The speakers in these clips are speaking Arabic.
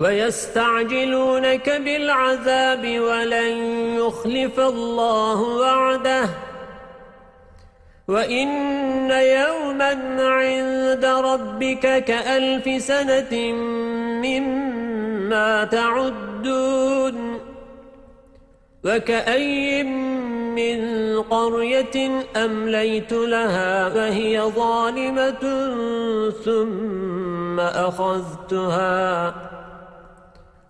ويستعجلونك بالعذاب ولن يخلف الله وعده. وَإِنَّ يَوْمًا عِندَ رَبِّكَ كَأَلْفِ سَنَةٍ مِّمَّا تَعُدُّونَ. وَكَأَيٍّ مِّن قَرْيَةٍ أَمْلَيْتُ لَهَا وَهِيَ ظَالِمَةٌ ثُمَّ أَخَذْتُهَا.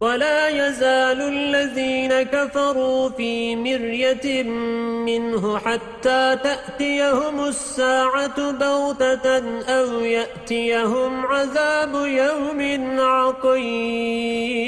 ولا يزال الذين كفروا في مرية منه حتى تأتيهم الساعة بغتة أو يأتيهم عذاب يوم عقيم.